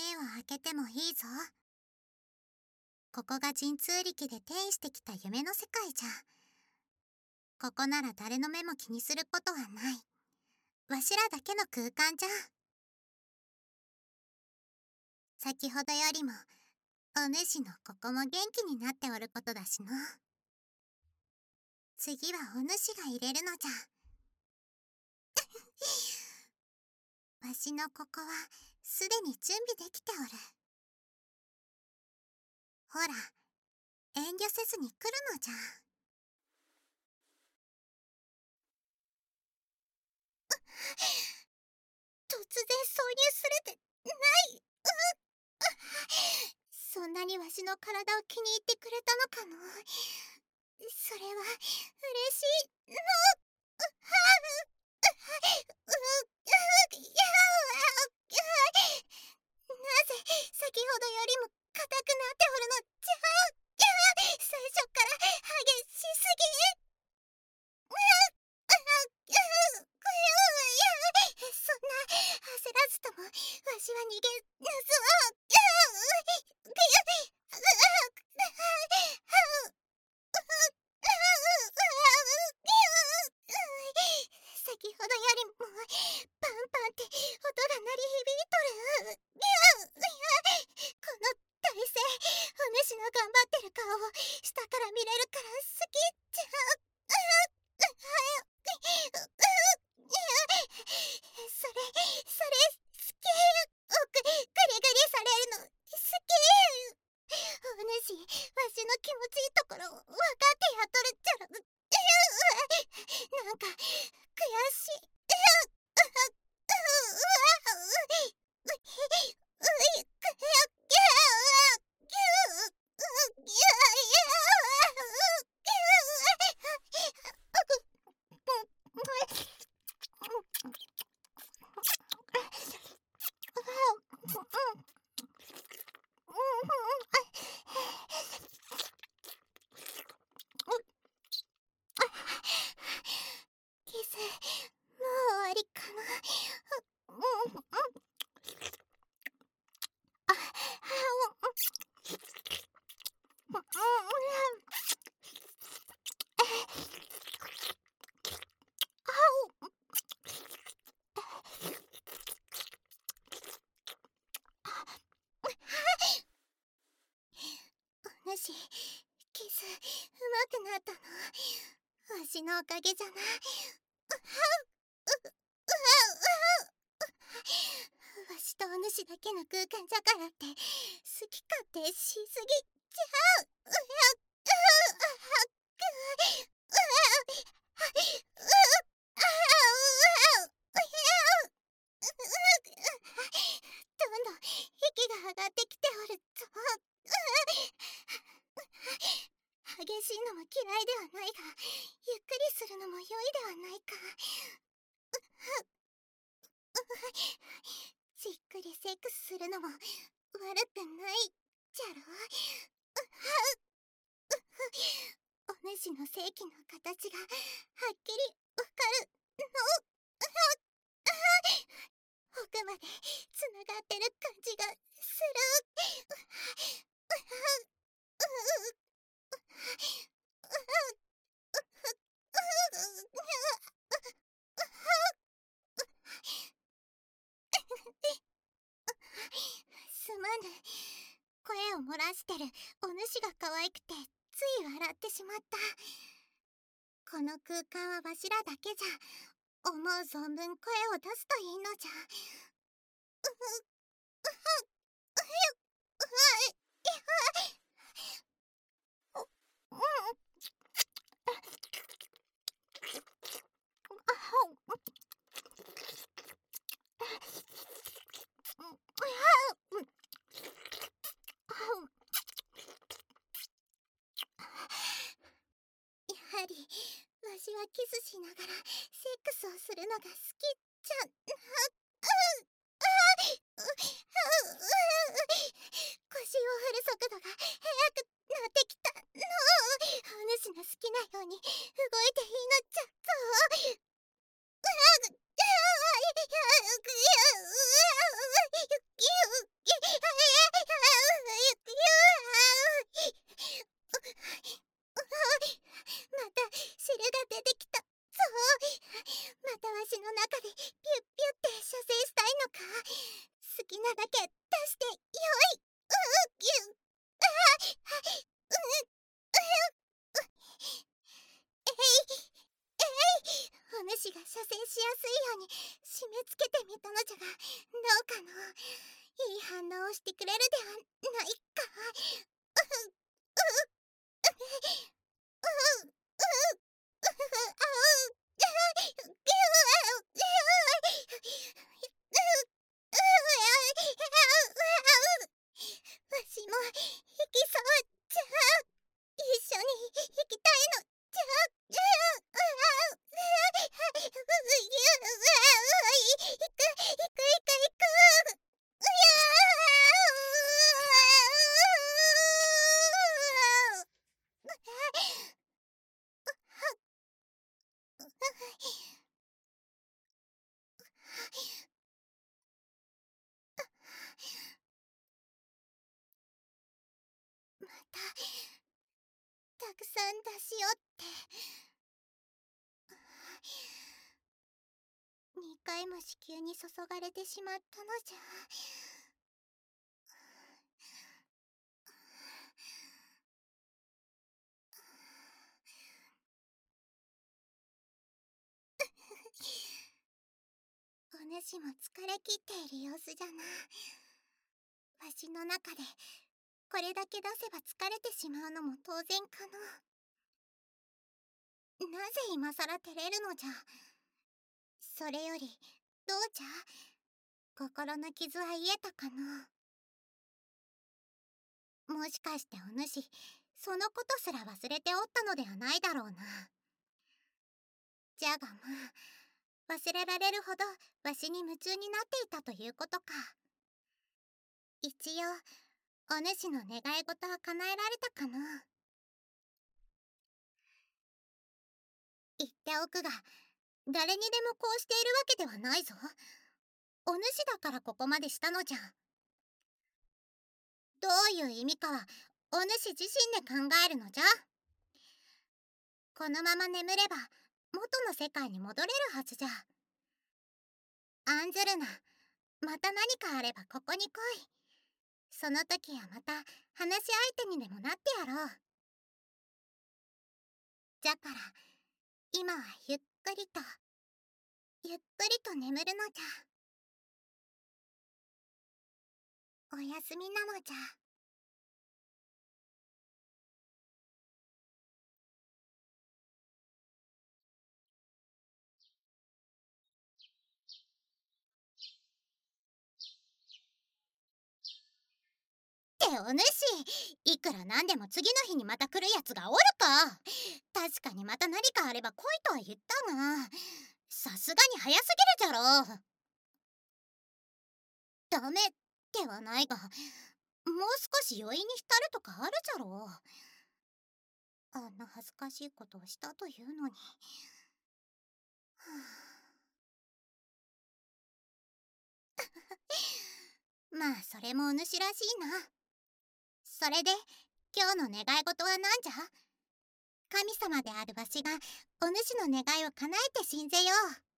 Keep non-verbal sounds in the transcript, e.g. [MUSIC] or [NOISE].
目を開けてもいいぞ。ここが神通力で転移してきた夢の世界じゃ。ここなら誰の目も気にすることはない。わしらだけの空間じゃ。先ほどよりもお主のここも元気になっておることだしの。次はお主が入れるのじゃ。わしのここはすでに準備できておる。ほら遠慮せずに来るのじゃ。突然挿入するでない。そんなにわしの体を気に入ってくれたのかの。それは嬉しいの。なぜ先ほどよりも硬くなっておるのじゃ最初から激しすぎそんな焦らずともわしは逃げぬぞ先ほどよりもパンパンって音が鳴り響いとるこの体勢お主の頑張ってる顔を下から見れるから好きじゃそれそれ好き奥グリグリされるの好きお主わしの気持ちいいところ分かってやっとるっちゃろなんか悔しいキスもう終わりかなあお主キスうまくなったのわしのおかげじゃなわしとお主だけの空間じゃからって好き勝手しすぎちゃう。どんどん息が上がってきておるぞ激しいのも嫌いではないがゆっくりするのも良いではないかじっっくりセックスするのも悪くないじゃろ？[LAUGHS] お主の正規の形がはっきりわかる。の奥までつながってる感じがするすまぬ [LAUGHS] 声を漏らしてるお主が可愛くてつい笑ってしまった。この空間はわしらだけじゃ思う存分声を出すといいのじゃ。やはりわしはキスしながらセックスをするのが好きじゃな腰を振る速度が速くなってきたのお主の好きなように動いていいのじゃぞ射精しやすいように締め付けてみたのじゃがどうかのいい反応をしてくれるではないか。うううっうわしも行きそうじゃ一緒に行きたいのじゃ行く行く行く行くまたたくさん出しよって。2回も子宮に注がれてしまったのじゃ。お主も疲れ切っている様子じゃな。わしの中でこれだけ出せば疲れてしまうのも当然かのなぜ今さら照れるのじゃ？それよりどうじゃ？心の傷は癒えたかのもしかしてお主そのことすら忘れておったのではないだろうな。じゃがまあ忘れられるほどわしに夢中になっていたということか。一応お主の願い事は叶えられたかな？言っておくが誰にでもこうしているわけではないぞ。お主だからここまでしたのじゃ。どういう意味かはお主自身で考えるのじゃ。このまま眠れば元の世界に戻れるはずじゃ。案ずるなまた何かあればここに来い。その時はまた話し相手にでもなってやろうじゃから今はゆっくりとゆっくりと眠るのじゃおやすみなのじゃ。ってお主。いくらなんでも次の日にまた来るやつがおるか。確かにまた何かあれば来いとは言ったが。さすがに早すぎるじゃろ。ダメではないがもう少し余韻に浸るとかあるじゃろ。あんな恥ずかしいことをしたというのに。[LAUGHS] まあそれもお主らしいな。それで今日の願い事は何じゃ？神様であるわしがお主の願いを叶えて信ぜよ。う